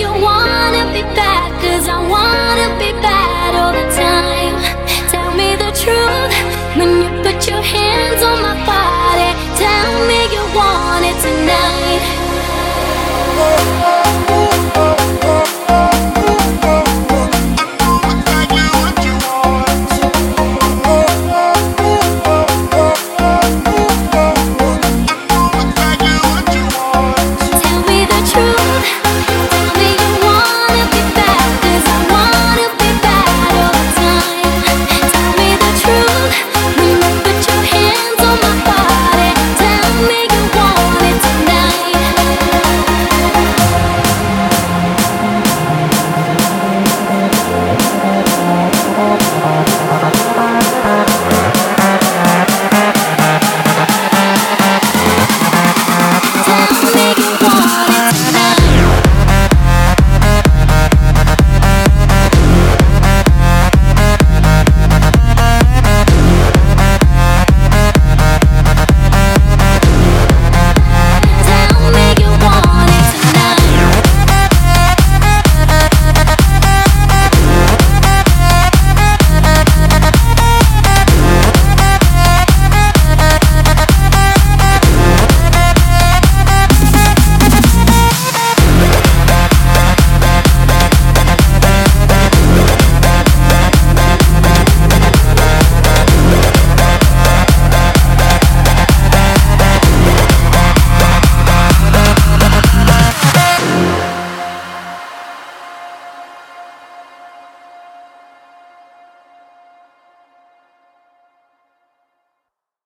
you want.